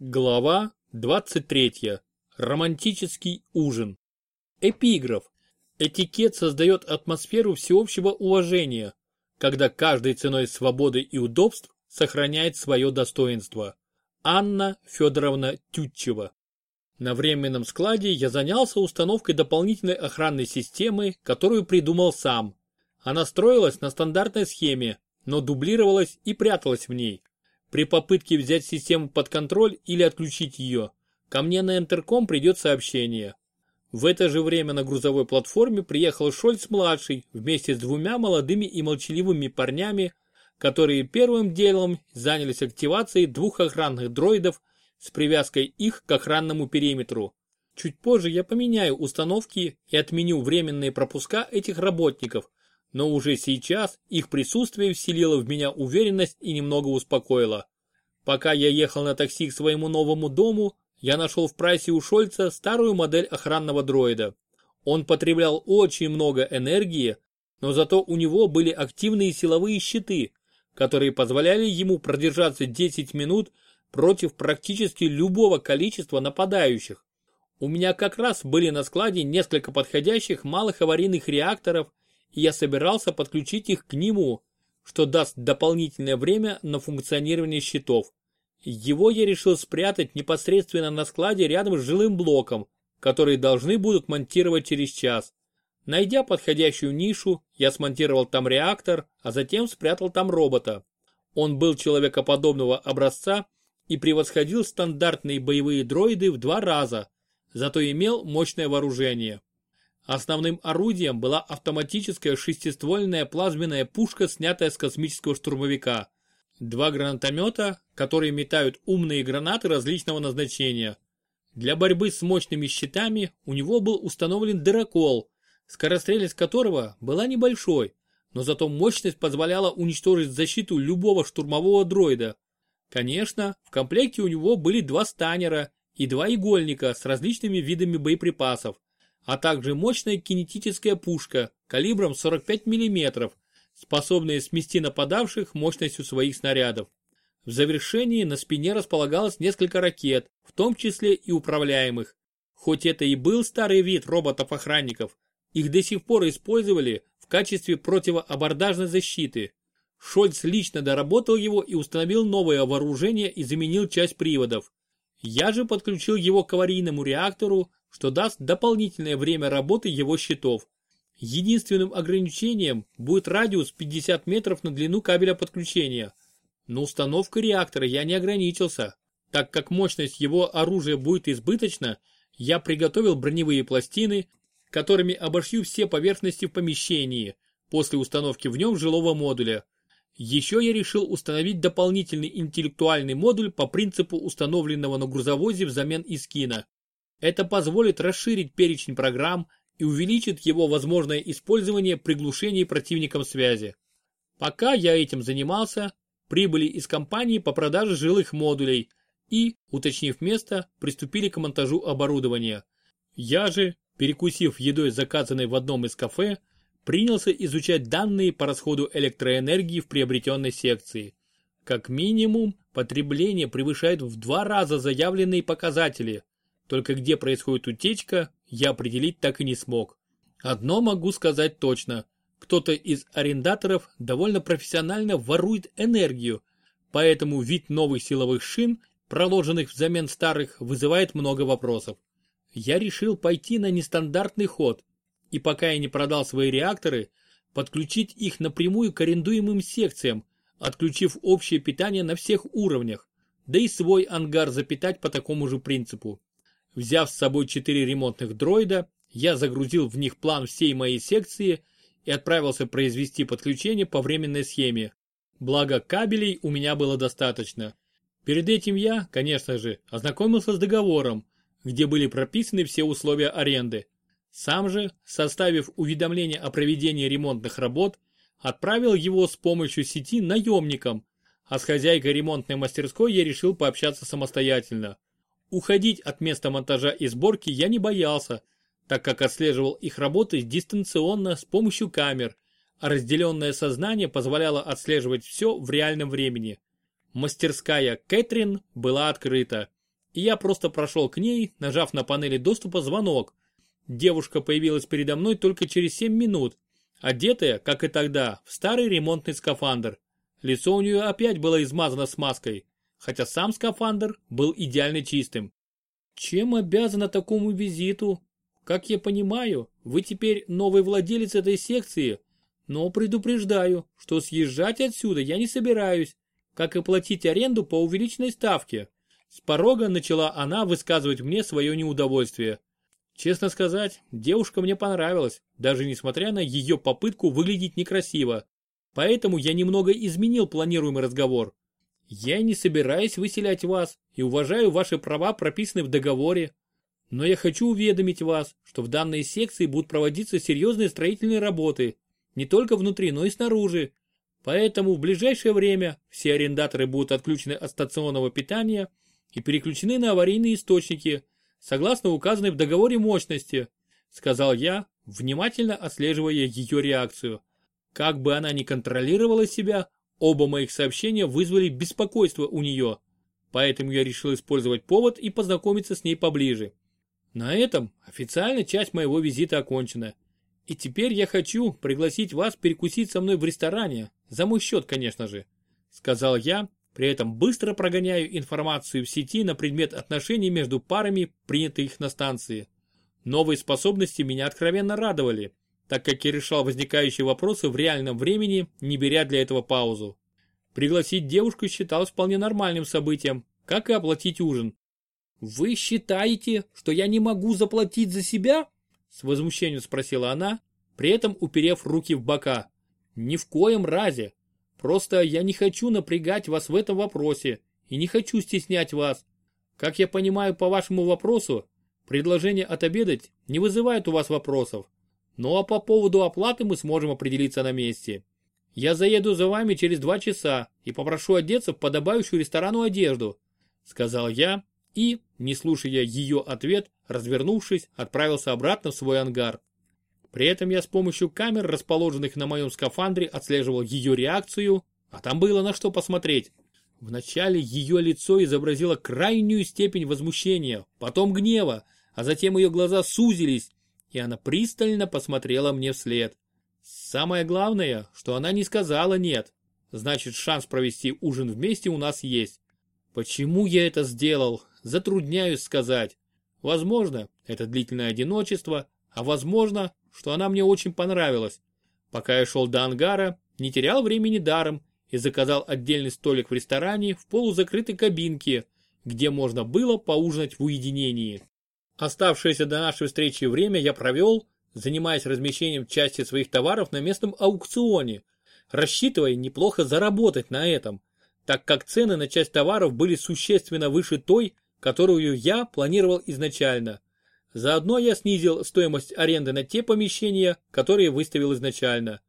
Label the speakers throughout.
Speaker 1: Глава 23. Романтический ужин. Эпиграф. Этикет создает атмосферу всеобщего уважения, когда каждой ценой свободы и удобств сохраняет свое достоинство. Анна Федоровна Тютчева. На временном складе я занялся установкой дополнительной охранной системы, которую придумал сам. Она строилась на стандартной схеме, но дублировалась и пряталась в ней. При попытке взять систему под контроль или отключить ее, ко мне на интерком придет сообщение. В это же время на грузовой платформе приехал Шольц-младший вместе с двумя молодыми и молчаливыми парнями, которые первым делом занялись активацией двух охранных дроидов с привязкой их к охранному периметру. Чуть позже я поменяю установки и отменю временные пропуска этих работников, но уже сейчас их присутствие вселило в меня уверенность и немного успокоило. Пока я ехал на такси к своему новому дому, я нашел в прайсе у Шольца старую модель охранного дроида. Он потреблял очень много энергии, но зато у него были активные силовые щиты, которые позволяли ему продержаться 10 минут против практически любого количества нападающих. У меня как раз были на складе несколько подходящих малых аварийных реакторов я собирался подключить их к нему, что даст дополнительное время на функционирование щитов. Его я решил спрятать непосредственно на складе рядом с жилым блоком, который должны будут монтировать через час. Найдя подходящую нишу, я смонтировал там реактор, а затем спрятал там робота. Он был человекоподобного образца и превосходил стандартные боевые дроиды в два раза, зато имел мощное вооружение. Основным орудием была автоматическая шестиствольная плазменная пушка, снятая с космического штурмовика. Два гранатомета, которые метают умные гранаты различного назначения. Для борьбы с мощными щитами у него был установлен дырокол, скорострельность которого была небольшой, но зато мощность позволяла уничтожить защиту любого штурмового дроида. Конечно, в комплекте у него были два станера и два игольника с различными видами боеприпасов, а также мощная кинетическая пушка калибром 45 мм, способная смести нападавших мощностью своих снарядов. В завершении на спине располагалось несколько ракет, в том числе и управляемых. Хоть это и был старый вид роботов-охранников, их до сих пор использовали в качестве противоабордажной защиты. Шольц лично доработал его и установил новое вооружение и заменил часть приводов. Я же подключил его к аварийному реактору, что даст дополнительное время работы его щитов. Единственным ограничением будет радиус 50 метров на длину кабеля подключения. Но установкой реактора я не ограничился. Так как мощность его оружия будет избыточна, я приготовил броневые пластины, которыми обошью все поверхности в помещении, после установки в нем жилого модуля. Еще я решил установить дополнительный интеллектуальный модуль по принципу установленного на грузовозе взамен Искина. Это позволит расширить перечень программ и увеличит его возможное использование при глушении противником связи. Пока я этим занимался, прибыли из компании по продаже жилых модулей и, уточнив место, приступили к монтажу оборудования. Я же, перекусив едой, заказанной в одном из кафе, принялся изучать данные по расходу электроэнергии в приобретенной секции. Как минимум, потребление превышает в два раза заявленные показатели, только где происходит утечка, я определить так и не смог. Одно могу сказать точно. Кто-то из арендаторов довольно профессионально ворует энергию, поэтому вид новых силовых шин, проложенных взамен старых, вызывает много вопросов. Я решил пойти на нестандартный ход, и пока я не продал свои реакторы, подключить их напрямую к арендуемым секциям, отключив общее питание на всех уровнях, да и свой ангар запитать по такому же принципу. Взяв с собой четыре ремонтных дроида, я загрузил в них план всей моей секции и отправился произвести подключение по временной схеме. Благо кабелей у меня было достаточно. Перед этим я, конечно же, ознакомился с договором, где были прописаны все условия аренды. Сам же, составив уведомление о проведении ремонтных работ, отправил его с помощью сети наемникам, а с хозяйкой ремонтной мастерской я решил пообщаться самостоятельно. Уходить от места монтажа и сборки я не боялся, так как отслеживал их работы дистанционно с помощью камер, а разделенное сознание позволяло отслеживать все в реальном времени. Мастерская Кэтрин была открыта. и я просто прошел к ней, нажав на панели доступа звонок. Девушка появилась передо мной только через 7 минут, одетая, как и тогда, в старый ремонтный скафандр. Лицо у нее опять было измазано смазкой, хотя сам скафандр был идеально чистым. Чем обязана такому визиту? Как я понимаю, вы теперь новый владелец этой секции, но предупреждаю, что съезжать отсюда я не собираюсь, как и платить аренду по увеличенной ставке. С порога начала она высказывать мне свое неудовольствие. Честно сказать, девушка мне понравилась, даже несмотря на ее попытку выглядеть некрасиво. Поэтому я немного изменил планируемый разговор. Я не собираюсь выселять вас и уважаю ваши права, прописанные в договоре. Но я хочу уведомить вас, что в данной секции будут проводиться серьезные строительные работы, не только внутри, но и снаружи. Поэтому в ближайшее время все арендаторы будут отключены от стационного питания и переключены на аварийные источники, согласно указанной в договоре мощности, сказал я, внимательно отслеживая ее реакцию. Как бы она ни контролировала себя, оба моих сообщения вызвали беспокойство у нее, поэтому я решил использовать повод и познакомиться с ней поближе. На этом официально часть моего визита окончена. И теперь я хочу пригласить вас перекусить со мной в ресторане, за мой счет, конечно же, сказал я, при этом быстро прогоняю информацию в сети на предмет отношений между парами, принятых на станции. Новые способности меня откровенно радовали, так как я решал возникающие вопросы в реальном времени, не беря для этого паузу. Пригласить девушку считалось вполне нормальным событием, как и оплатить ужин. «Вы считаете, что я не могу заплатить за себя?» С возмущением спросила она, при этом уперев руки в бока. «Ни в коем разе. Просто я не хочу напрягать вас в этом вопросе и не хочу стеснять вас. Как я понимаю по вашему вопросу, предложение отобедать не вызывает у вас вопросов. Ну а по поводу оплаты мы сможем определиться на месте. Я заеду за вами через два часа и попрошу одеться в подобающую ресторану одежду», сказал я и, не слушая ее ответ, развернувшись, отправился обратно в свой ангар. При этом я с помощью камер, расположенных на моем скафандре, отслеживал ее реакцию, а там было на что посмотреть. Вначале ее лицо изобразило крайнюю степень возмущения, потом гнева, а затем ее глаза сузились, и она пристально посмотрела мне вслед. Самое главное, что она не сказала «нет». Значит, шанс провести ужин вместе у нас есть. Почему я это сделал, затрудняюсь сказать. Возможно, это длительное одиночество, а возможно, что она мне очень понравилась. Пока я шел до ангара, не терял времени даром и заказал отдельный столик в ресторане в полузакрытой кабинке, где можно было поужинать в уединении. Оставшееся до нашей встречи время я провел, занимаясь размещением части своих товаров на местном аукционе, рассчитывая неплохо заработать на этом, так как цены на часть товаров были существенно выше той, которую я планировал изначально. Заодно я снизил стоимость аренды на те помещения, которые выставил изначально.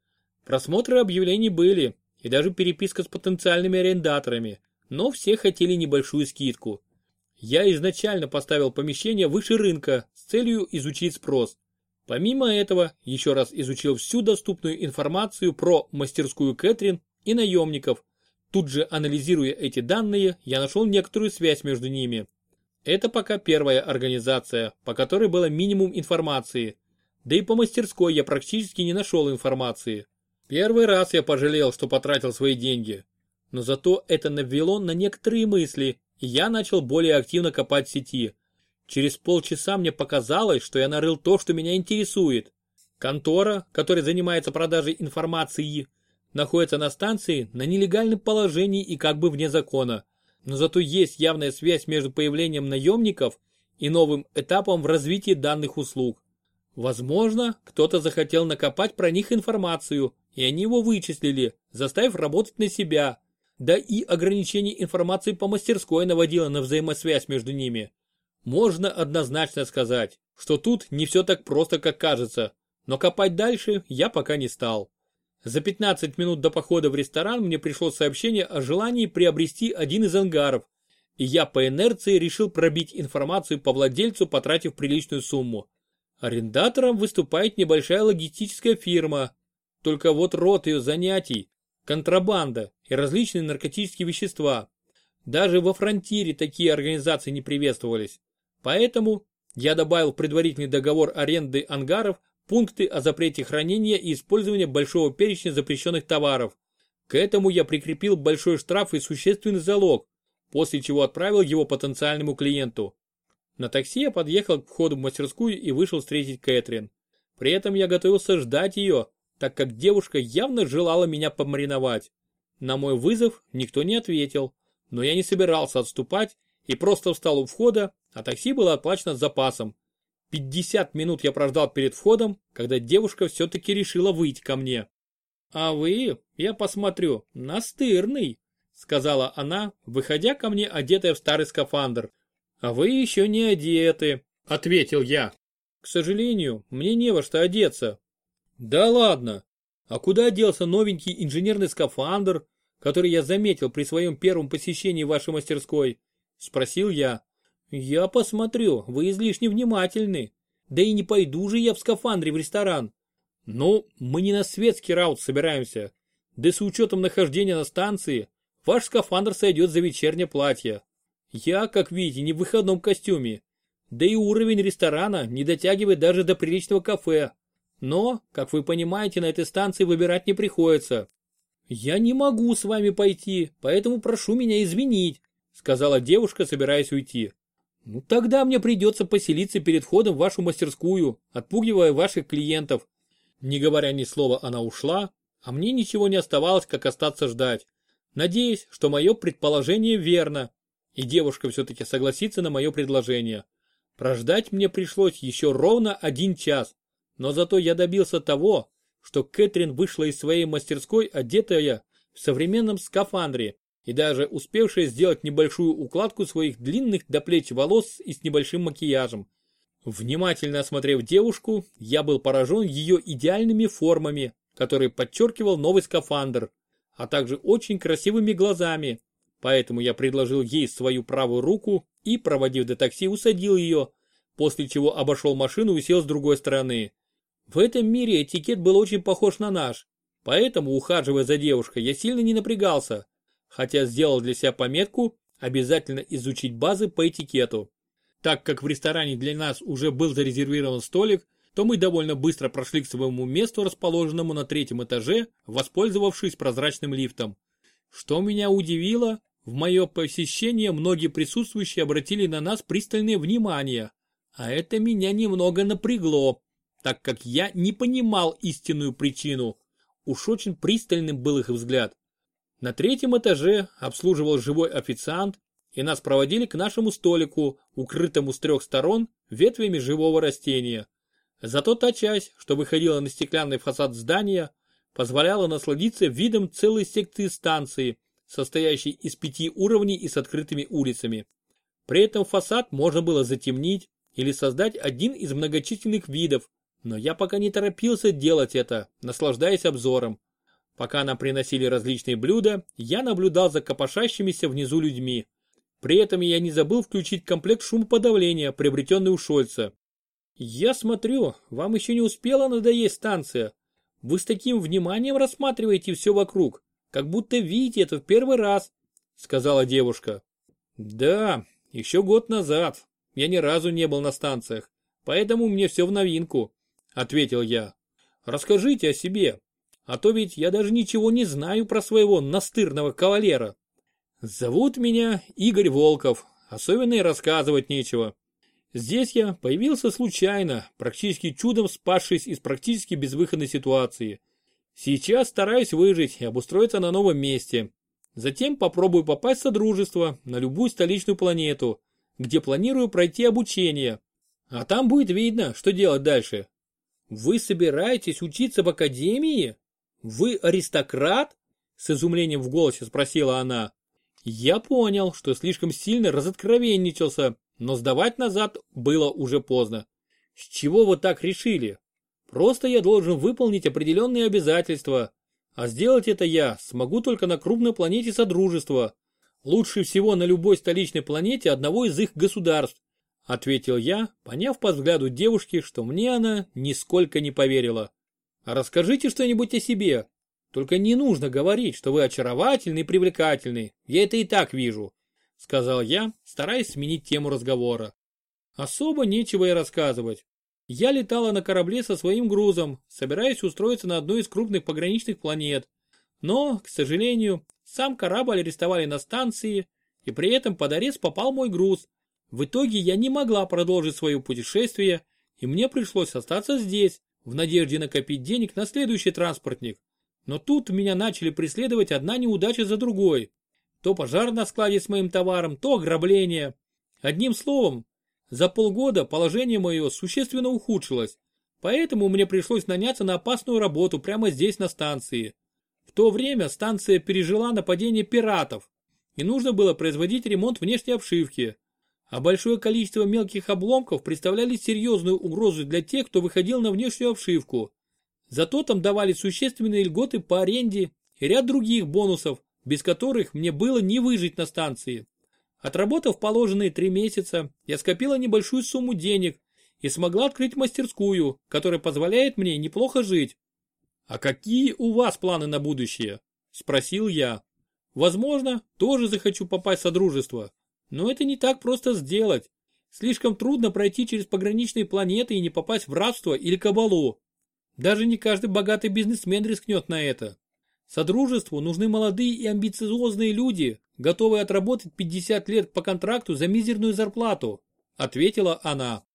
Speaker 1: Просмотры объявлений были, и даже переписка с потенциальными арендаторами, но все хотели небольшую скидку. Я изначально поставил помещение выше рынка с целью изучить спрос. Помимо этого, еще раз изучил всю доступную информацию про мастерскую Кэтрин и наемников. Тут же анализируя эти данные, я нашел некоторую связь между ними. Это пока первая организация, по которой было минимум информации. Да и по мастерской я практически не нашел информации. Первый раз я пожалел, что потратил свои деньги. Но зато это навело на некоторые мысли, я начал более активно копать сети. Через полчаса мне показалось, что я нарыл то, что меня интересует. Контора, которая занимается продажей информации, находится на станции на нелегальном положении и как бы вне закона но зато есть явная связь между появлением наемников и новым этапом в развитии данных услуг. Возможно, кто-то захотел накопать про них информацию, и они его вычислили, заставив работать на себя. Да и ограничение информации по мастерской наводило на взаимосвязь между ними. Можно однозначно сказать, что тут не все так просто, как кажется, но копать дальше я пока не стал. За 15 минут до похода в ресторан мне пришло сообщение о желании приобрести один из ангаров, и я по инерции решил пробить информацию по владельцу, потратив приличную сумму. Арендатором выступает небольшая логистическая фирма, только вот род ее занятий – контрабанда и различные наркотические вещества. Даже во фронтире такие организации не приветствовались. Поэтому я добавил в предварительный договор аренды ангаров пункты о запрете хранения и использования большого перечня запрещенных товаров. К этому я прикрепил большой штраф и существенный залог, после чего отправил его потенциальному клиенту. На такси я подъехал к входу в мастерскую и вышел встретить Кэтрин. При этом я готовился ждать ее, так как девушка явно желала меня помариновать. На мой вызов никто не ответил, но я не собирался отступать и просто встал у входа, а такси было оплачено с запасом. 50 минут я прождал перед входом, когда девушка все-таки решила выйти ко мне. «А вы, я посмотрю, настырный», сказала она, выходя ко мне одетая в старый скафандр. «А вы еще не одеты», ответил я. «К сожалению, мне не во что одеться». «Да ладно, а куда делся новенький инженерный скафандр, который я заметил при своем первом посещении вашей мастерской?» Спросил я. «Я посмотрю, вы излишне внимательны. Да и не пойду же я в скафандре в ресторан. Ну, мы не на светский раут собираемся. Да с учетом нахождения на станции, ваш скафандр сойдет за вечернее платье. Я, как видите, не в выходном костюме. Да и уровень ресторана не дотягивает даже до приличного кафе. Но, как вы понимаете, на этой станции выбирать не приходится. Я не могу с вами пойти, поэтому прошу меня извинить, сказала девушка, собираясь уйти. Ну тогда мне придется поселиться перед входом в вашу мастерскую, отпугивая ваших клиентов. Не говоря ни слова, она ушла, а мне ничего не оставалось, как остаться ждать. Надеюсь, что мое предположение верно, и девушка все-таки согласится на мое предложение. Прождать мне пришлось еще ровно один час, но зато я добился того, что Кэтрин вышла из своей мастерской одетая в современном скафандре и даже успевшая сделать небольшую укладку своих длинных до плеч волос и с небольшим макияжем. Внимательно осмотрев девушку, я был поражен ее идеальными формами, которые подчеркивал новый скафандр, а также очень красивыми глазами. Поэтому я предложил ей свою правую руку и, проводив до такси, усадил ее, после чего обошел машину и сел с другой стороны. В этом мире этикет был очень похож на наш, поэтому, ухаживая за девушкой, я сильно не напрягался, хотя сделал для себя пометку обязательно изучить базы по этикету. Так как в ресторане для нас уже был зарезервирован столик, то мы довольно быстро прошли к своему месту, расположенному на третьем этаже, воспользовавшись прозрачным лифтом. Что меня удивило, в мое посещение многие присутствующие обратили на нас пристальное внимание, а это меня немного напрягло, так как я не понимал истинную причину. Уж очень пристальным был их взгляд. На третьем этаже обслуживал живой официант, и нас проводили к нашему столику, укрытому с трех сторон ветвями живого растения. Зато та часть, что выходила на стеклянный фасад здания, позволяла насладиться видом целой секции станции, состоящей из пяти уровней и с открытыми улицами. При этом фасад можно было затемнить или создать один из многочисленных видов, но я пока не торопился делать это, наслаждаясь обзором. Пока нам приносили различные блюда, я наблюдал за копошащимися внизу людьми. При этом я не забыл включить комплект шумоподавления, приобретенный у Шольца. «Я смотрю, вам еще не успела надоесть станция. Вы с таким вниманием рассматриваете все вокруг, как будто видите это в первый раз», — сказала девушка. «Да, еще год назад. Я ни разу не был на станциях, поэтому мне все в новинку», — ответил я. «Расскажите о себе, а то ведь я даже ничего не знаю про своего настырного кавалера. Зовут меня Игорь Волков, особенно и рассказывать нечего. Здесь я появился случайно, практически чудом спасшись из практически безвыходной ситуации. Сейчас стараюсь выжить и обустроиться на новом месте. Затем попробую попасть в Содружество на любую столичную планету, где планирую пройти обучение. А там будет видно, что делать дальше. Вы собираетесь учиться в академии? «Вы аристократ?» – с изумлением в голосе спросила она. Я понял, что слишком сильно разоткровенничался, но сдавать назад было уже поздно. С чего вы так решили? Просто я должен выполнить определенные обязательства, а сделать это я смогу только на крупной планете Содружества. Лучше всего на любой столичной планете одного из их государств, ответил я, поняв по взгляду девушки, что мне она нисколько не поверила. Расскажите что-нибудь о себе. Только не нужно говорить, что вы очаровательный и привлекательный. Я это и так вижу. сказал я, стараясь сменить тему разговора. Особо нечего и рассказывать. Я летала на корабле со своим грузом, собираясь устроиться на одну из крупных пограничных планет. Но, к сожалению, сам корабль арестовали на станции, и при этом под арест попал мой груз. В итоге я не могла продолжить свое путешествие, и мне пришлось остаться здесь, в надежде накопить денег на следующий транспортник. Но тут меня начали преследовать одна неудача за другой. То пожар на складе с моим товаром, то ограбление. Одним словом, за полгода положение мое существенно ухудшилось, поэтому мне пришлось наняться на опасную работу прямо здесь на станции. В то время станция пережила нападение пиратов, и нужно было производить ремонт внешней обшивки. А большое количество мелких обломков представляли серьезную угрозу для тех, кто выходил на внешнюю обшивку. Зато там давали существенные льготы по аренде и ряд других бонусов, без которых мне было не выжить на станции. Отработав положенные три месяца, я скопила небольшую сумму денег и смогла открыть мастерскую, которая позволяет мне неплохо жить. «А какие у вас планы на будущее?» – спросил я. «Возможно, тоже захочу попасть в Содружество, но это не так просто сделать. Слишком трудно пройти через пограничные планеты и не попасть в рабство или кабалу. Даже не каждый богатый бизнесмен рискнет на это. Содружеству нужны молодые и амбициозные люди, готовые отработать 50 лет по контракту за мизерную зарплату, ответила она.